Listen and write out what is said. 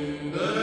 in the